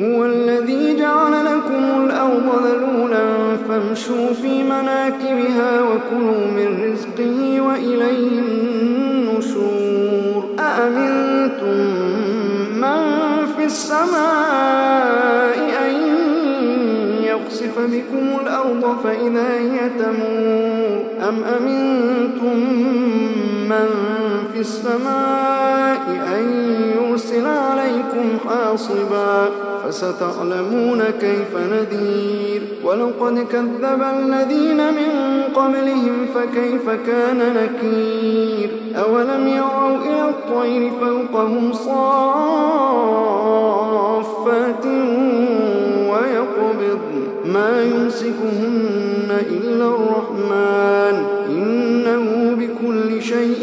هو الذي جعل لكم الأرض ذلولا فامشوا في مناكبها وكلوا من رزقه وإليه النشور. أأمنتم من في السماء أن بكم الأرض فإذا هي تمور؟ أم أمنتم من في السماء أن يرسل حاصبا فستعلمون كيف نذير. ولقد كذب الذين من قبلهم فكيف كان نكير. أولم يروا إلى الطير فوقهم صافات ويقبض. ما يمسكهن إلا الرحمن. إنه بكل شيء